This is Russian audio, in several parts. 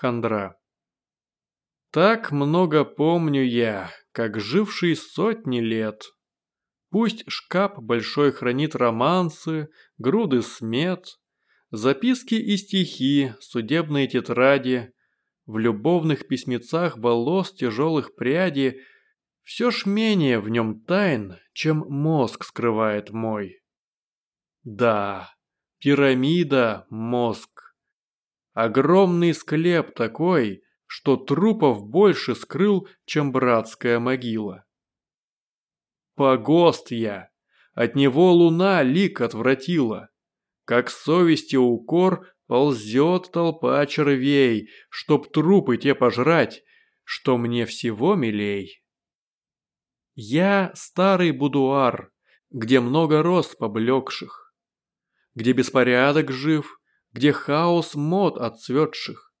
Хандра. Так много помню я, как живший сотни лет. Пусть шкаф большой хранит романсы, груды смет, записки и стихи, судебные тетради, в любовных письмецах волос тяжелых пряди, все ж менее в нем тайн, чем мозг скрывает мой. Да, пирамида – мозг. Огромный склеп такой, что трупов больше скрыл, чем братская могила. Погост я, от него луна лик отвратила. Как совести укор ползет толпа червей, чтоб трупы те пожрать, что мне всего милей. Я старый будуар, где много роз поблекших, где беспорядок жив, где хаос мод отцветших,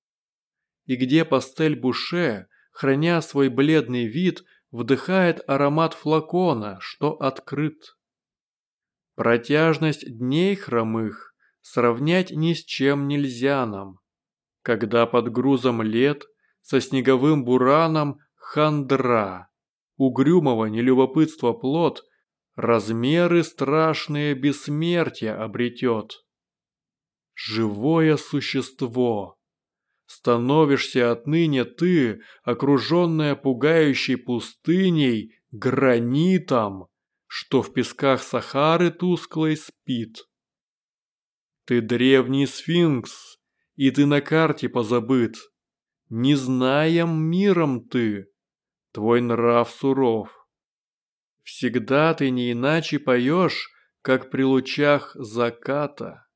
и где пастель Буше, храня свой бледный вид, вдыхает аромат флакона, что открыт. Протяжность дней хромых сравнять ни с чем нельзя нам, когда под грузом лет со снеговым бураном хандра, угрюмого нелюбопытства плод, размеры страшные бессмертия обретет живое существо. Становишься отныне ты, окруженная пугающей пустыней, гранитом, что в песках Сахары тусклой спит. Ты древний сфинкс, и ты на карте позабыт. Не знаем миром ты, твой нрав суров. Всегда ты не иначе поешь, как при лучах заката.